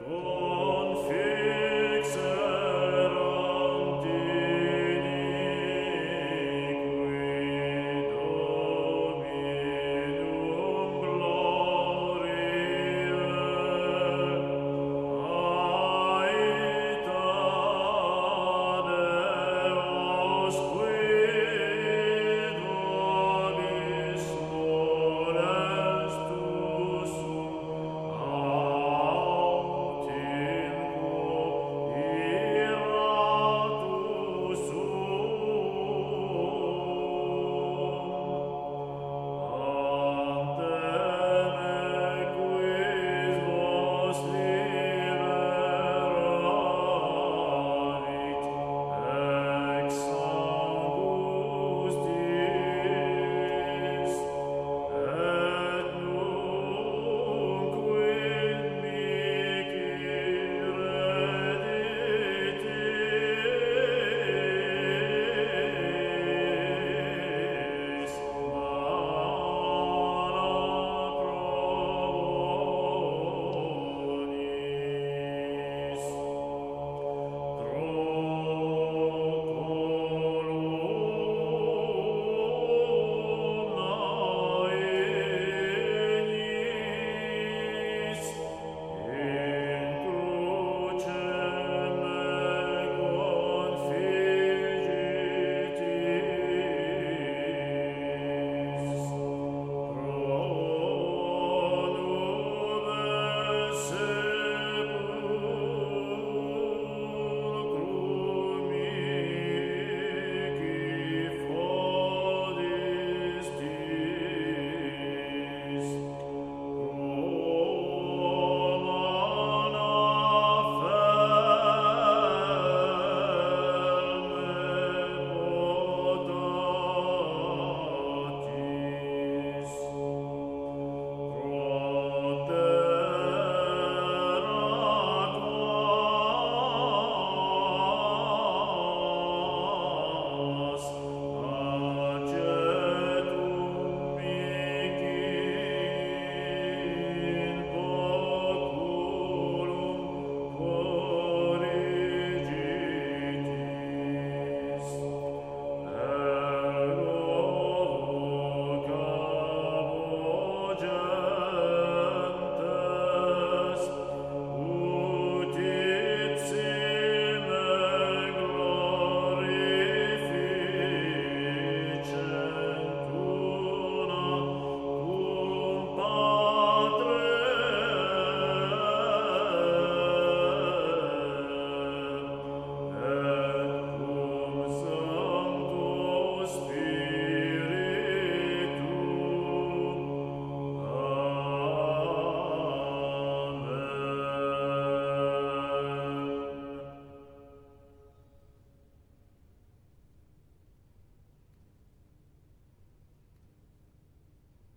Go.